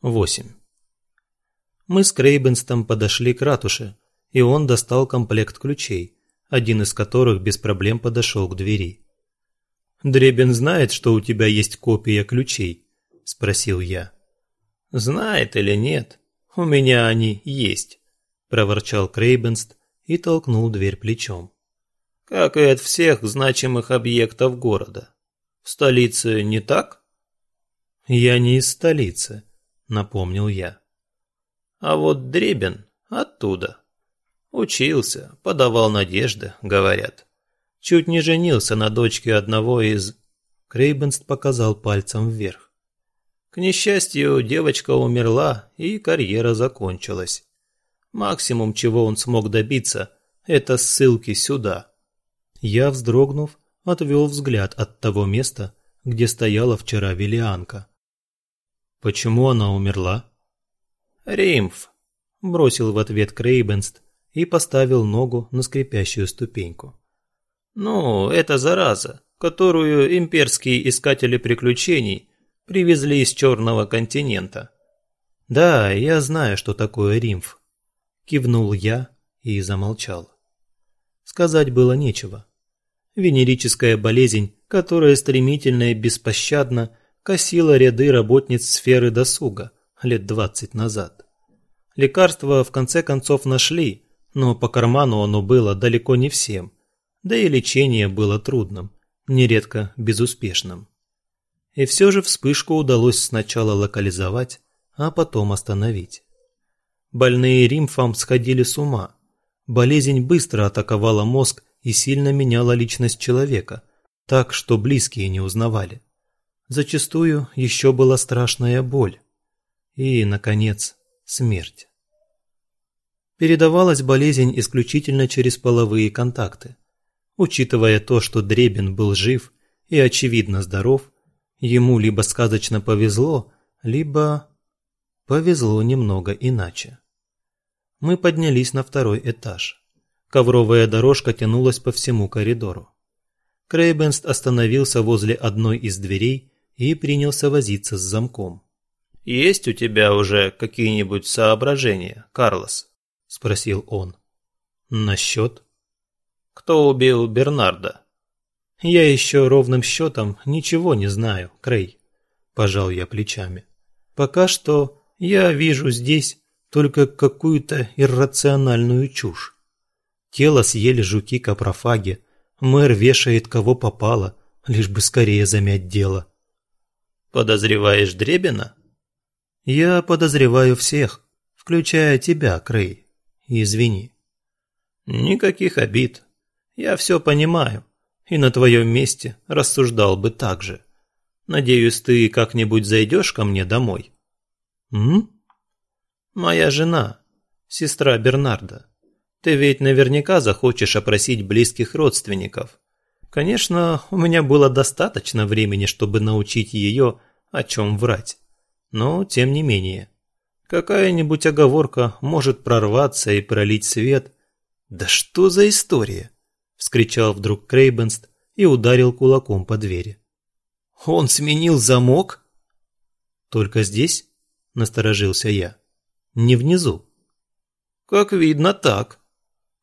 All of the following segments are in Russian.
8. Мы с Крейбенстом подошли к ратуше, и он достал комплект ключей, один из которых без проблем подошел к двери. «Дребен знает, что у тебя есть копия ключей?» – спросил я. «Знает или нет, у меня они есть», – проворчал Крейбенст и толкнул дверь плечом. «Как и от всех значимых объектов города. В столице не так?» «Я не из столицы», – напомнил я. «А вот Дребен оттуда. Учился, подавал надежды, говорят. Чуть не женился на дочке одного из...» Крейбенст показал пальцем вверх. К несчастью, девочка умерла, и карьера закончилась. Максимум, чего он смог добиться, это ссылки сюда. Я, вздрогнув, отвел взгляд от того места, где стояла вчера Велианка. Почему она умерла? Римф, бросил в ответ Крейбенст и поставил ногу на скрипящую ступеньку. Ну, это зараза, которую имперские искатели приключений привезли из Черного континента. Да, я знаю, что такое римф. Кивнул я и замолчал. Сказать было нечего. Венерическая болезнь, которая стремительно и беспощадно косила ряды работниц сферы досуга лет двадцать назад. Лекарство в конце концов нашли, но по карману оно было далеко не всем, да и лечение было трудным, нередко безуспешным. И все же вспышку удалось сначала локализовать, а потом остановить. Больные римфом сходили с ума. Болезнь быстро атаковала мозг и сильно меняла личность человека, так что близкие не узнавали. Зачастую еще была страшная боль. И, наконец, смерть. Передавалась болезнь исключительно через половые контакты. Учитывая то, что Дребин был жив и очевидно здоров, ему либо сказочно повезло, либо повезло немного иначе. Мы поднялись на второй этаж. Ковровая дорожка тянулась по всему коридору. Крейбенст остановился возле одной из дверей и принялся возиться с замком. «Есть у тебя уже какие-нибудь соображения, Карлос?» – спросил он. «Насчет?» «Кто убил Бернарда?» «Я еще ровным счетом ничего не знаю, Крей», – пожал я плечами. «Пока что я вижу здесь только какую-то иррациональную чушь. Тело съели жуки-капрофаги, мэр вешает кого попало, лишь бы скорее замять дело. Подозреваешь Дребина? Я подозреваю всех, включая тебя, Крей. Извини. Никаких обид. Я все понимаю. И на твоем месте рассуждал бы так же. Надеюсь, ты как-нибудь зайдешь ко мне домой? М? Моя жена, сестра Бернарда. Ты ведь наверняка захочешь опросить близких родственников. Конечно, у меня было достаточно времени, чтобы научить ее, о чем врать. Но, тем не менее, какая-нибудь оговорка может прорваться и пролить свет. «Да что за история?» – вскричал вдруг Крейбенст и ударил кулаком по двери. «Он сменил замок?» «Только здесь?» – насторожился я. «Не внизу». «Как видно, так».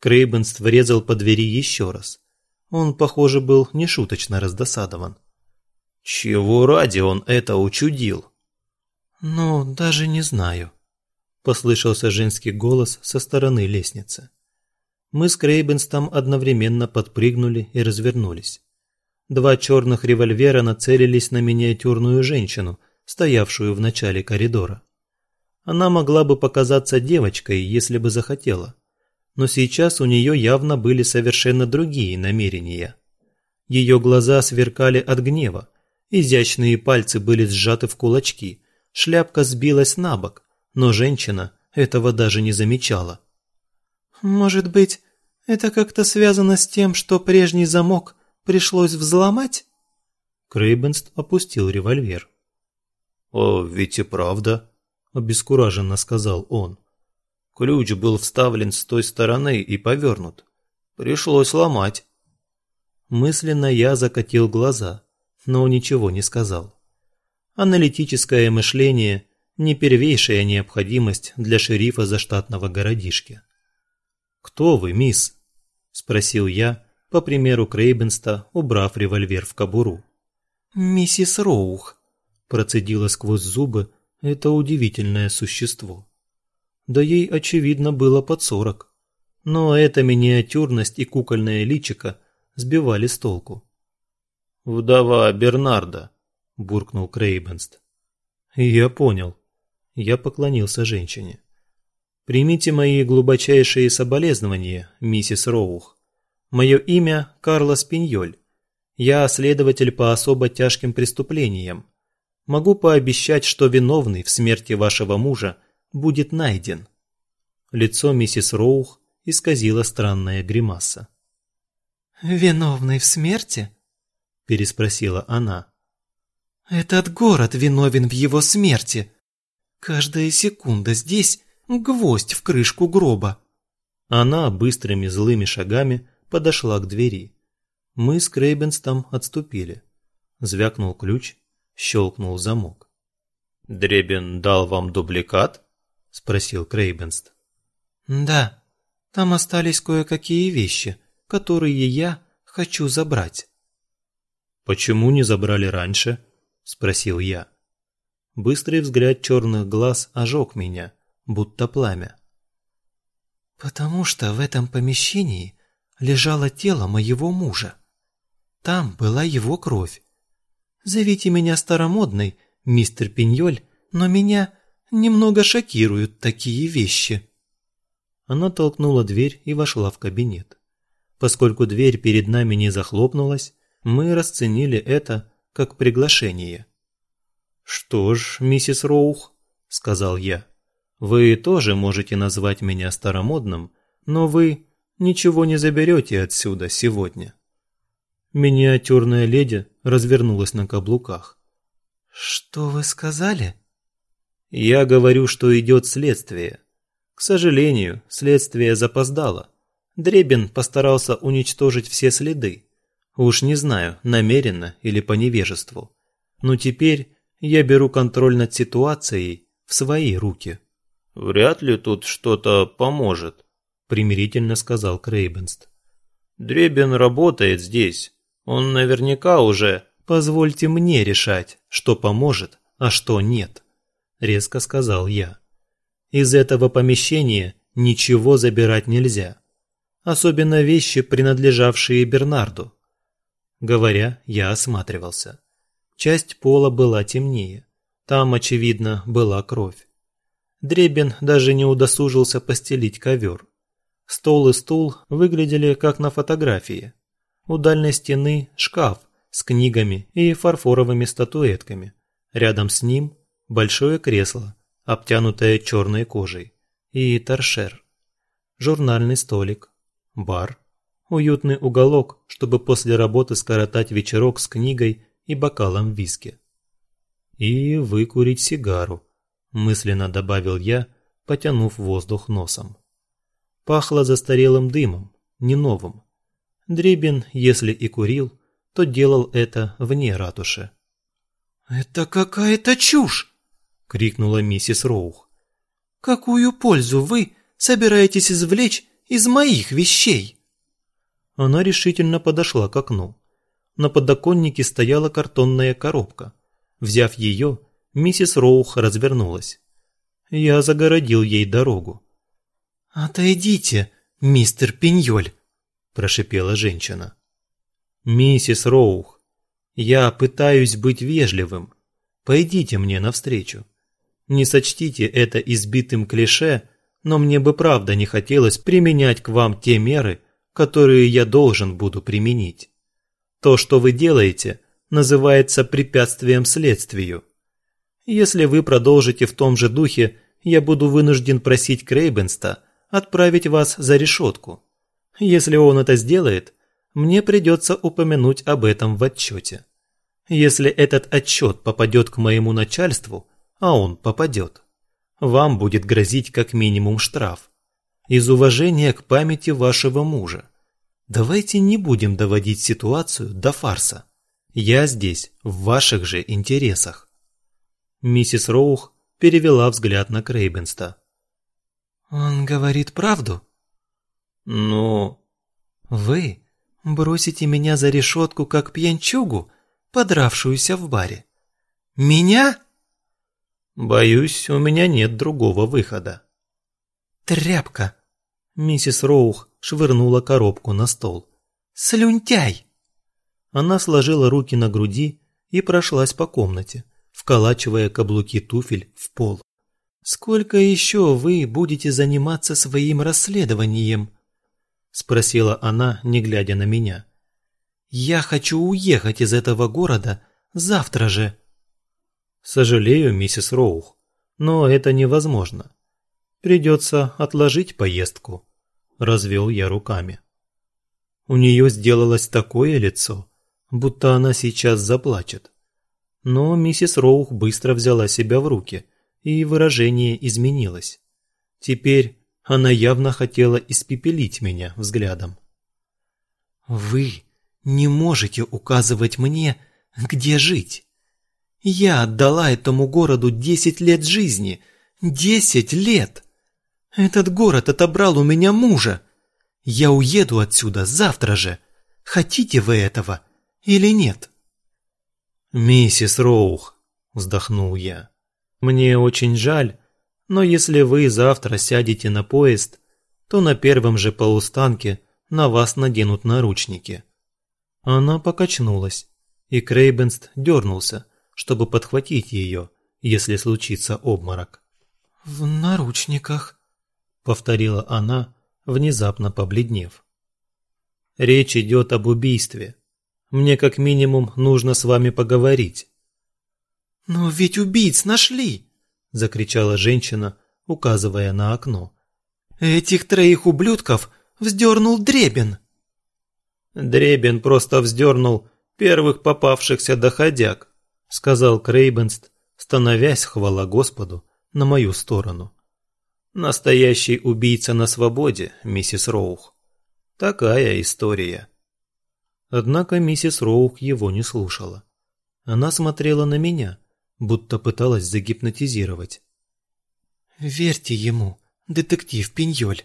Крейбенст врезал по двери еще раз. Он, похоже, был нешуточно раздосадован. Чего ради он это учудил? Ну, даже не знаю. Послышался женский голос со стороны лестницы. Мы с Крейбенстом одновременно подпрыгнули и развернулись. Два черных револьвера нацелились на миниатюрную женщину, стоявшую в начале коридора. Она могла бы показаться девочкой, если бы захотела но сейчас у нее явно были совершенно другие намерения. Ее глаза сверкали от гнева, изящные пальцы были сжаты в кулачки, шляпка сбилась на бок, но женщина этого даже не замечала. «Может быть, это как-то связано с тем, что прежний замок пришлось взломать?» Крейбенст опустил револьвер. «О, ведь и правда», – обескураженно сказал он. Ключ был вставлен с той стороны и повернут. Пришлось ломать. Мысленно я закатил глаза, но ничего не сказал. Аналитическое мышление не первейшая необходимость для шерифа заштатного городишки. «Кто вы, мисс?» – спросил я, по примеру Крейбенста, убрав револьвер в кобуру. «Миссис Роух», – процедила сквозь зубы это удивительное существо. Да ей, очевидно, было под сорок. Но эта миниатюрность и кукольное личико сбивали с толку. «Вдова Бернарда», – буркнул Крейбенст. «Я понял». Я поклонился женщине. «Примите мои глубочайшие соболезнования, миссис Роух. Мое имя Карлос Пиньоль. Я следователь по особо тяжким преступлениям. Могу пообещать, что виновный в смерти вашего мужа будет найден». Лицо миссис Роух исказило странная гримаса. «Виновный в смерти?» – переспросила она. «Этот город виновен в его смерти. Каждая секунда здесь – гвоздь в крышку гроба». Она быстрыми злыми шагами подошла к двери. Мы с Крейбенстом отступили. Звякнул ключ, щелкнул замок. «Дребен дал вам дубликат?» – спросил Крейбенст. «Да, там остались кое-какие вещи, которые я хочу забрать». «Почему не забрали раньше?» – спросил я. Быстрый взгляд черных глаз ожег меня, будто пламя. «Потому что в этом помещении лежало тело моего мужа. Там была его кровь. Зовите меня старомодной, мистер Пиньоль, но меня немного шокируют такие вещи». Она толкнула дверь и вошла в кабинет. Поскольку дверь перед нами не захлопнулась, мы расценили это как приглашение. «Что ж, миссис Роух», — сказал я, — «вы тоже можете назвать меня старомодным, но вы ничего не заберете отсюда сегодня». Миниатюрная леди развернулась на каблуках. «Что вы сказали?» «Я говорю, что идет следствие. К сожалению, следствие запоздало. Дребен постарался уничтожить все следы. Уж не знаю, намеренно или по невежеству. Но теперь я беру контроль над ситуацией в свои руки. Вряд ли тут что-то поможет, примирительно сказал Крейбенст. Дребен работает здесь. Он наверняка уже... Позвольте мне решать, что поможет, а что нет, резко сказал я. Из этого помещения ничего забирать нельзя. Особенно вещи, принадлежавшие Бернарду. Говоря, я осматривался. Часть пола была темнее. Там, очевидно, была кровь. Дребен даже не удосужился постелить ковер. Стол и стул выглядели как на фотографии. У дальней стены шкаф с книгами и фарфоровыми статуэтками. Рядом с ним большое кресло, обтянутое черной кожей, и торшер. Журнальный столик, бар, Уютный уголок, чтобы после работы скоротать вечерок с книгой и бокалом виски. И выкурить сигару, мысленно добавил я, потянув воздух носом. Пахло застарелым дымом, не новым. Дребин, если и курил, то делал это вне ратуши. «Это какая-то чушь!» — крикнула миссис Роух. «Какую пользу вы собираетесь извлечь из моих вещей?» Она решительно подошла к окну. На подоконнике стояла картонная коробка. Взяв ее, миссис Роух развернулась. Я загородил ей дорогу. «Отойдите, мистер Пиньоль», – прошипела женщина. «Миссис Роух, я пытаюсь быть вежливым. Пойдите мне навстречу. Не сочтите это избитым клише, но мне бы правда не хотелось применять к вам те меры, которые я должен буду применить. То, что вы делаете, называется препятствием следствию. Если вы продолжите в том же духе, я буду вынужден просить Крейбенста отправить вас за решетку. Если он это сделает, мне придется упомянуть об этом в отчете. Если этот отчет попадет к моему начальству, а он попадет, вам будет грозить как минимум штраф из уважения к памяти вашего мужа. Давайте не будем доводить ситуацию до фарса. Я здесь в ваших же интересах. Миссис Роух перевела взгляд на Крейбенста. «Он говорит правду?» «Ну...» «Вы бросите меня за решетку, как пьянчугу, подравшуюся в баре? Меня?» «Боюсь, у меня нет другого выхода». «Тряпка!» Миссис Роух швырнула коробку на стол. «Слюнтяй!» Она сложила руки на груди и прошлась по комнате, вколачивая каблуки туфель в пол. «Сколько еще вы будете заниматься своим расследованием?» Спросила она, не глядя на меня. «Я хочу уехать из этого города завтра же». «Сожалею, миссис Роух, но это невозможно. Придется отложить поездку», – развел я руками. У нее сделалось такое лицо, будто она сейчас заплачет. Но миссис Роух быстро взяла себя в руки, и выражение изменилось. Теперь она явно хотела испепелить меня взглядом. «Вы не можете указывать мне, где жить. Я отдала этому городу десять лет жизни. Десять лет! Этот город отобрал у меня мужа. Я уеду отсюда завтра же. Хотите вы этого или нет? Миссис Роух, вздохнул я. Мне очень жаль, но если вы завтра сядете на поезд, то на первом же полустанке на вас наденут наручники. Она покачнулась, и Крейбенст дернулся, чтобы подхватить ее, если случится обморок. «В наручниках», повторила она, внезапно побледнев. Речь идет об убийстве. Мне как минимум нужно с вами поговорить. Но ведь убийц нашли, закричала женщина, указывая на окно. Этих троих ублюдков вздернул Дребен. Дребен просто вздернул первых попавшихся доходяг, сказал Крейбенст, становясь, хвала Господу, на мою сторону. Настоящий убийца на свободе, миссис Роух. Такая история. Однако миссис Роух его не слушала. Она смотрела на меня, будто пыталась загипнотизировать. «Верьте ему, детектив Пиньоль».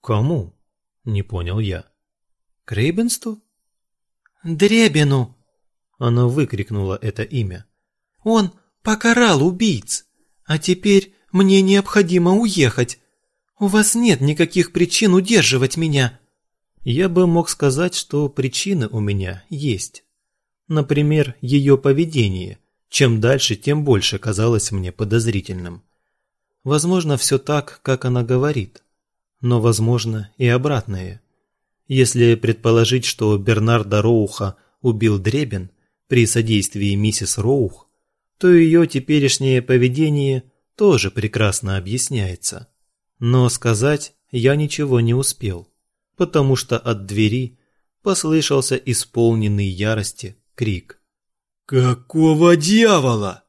«Кому?» – не понял я. «Крейбенсту?» «Дребину!» Она выкрикнула это имя. «Он покарал убийц, а теперь мне необходимо уехать. У вас нет никаких причин удерживать меня. Я бы мог сказать, что причины у меня есть. Например, ее поведение. Чем дальше, тем больше казалось мне подозрительным. Возможно, все так, как она говорит. Но возможно и обратное. Если предположить, что Бернарда Роуха убил Дребен при содействии миссис Роух, то ее теперешнее поведение тоже прекрасно объясняется. Но сказать я ничего не успел, потому что от двери послышался исполненный ярости крик. «Какого дьявола?»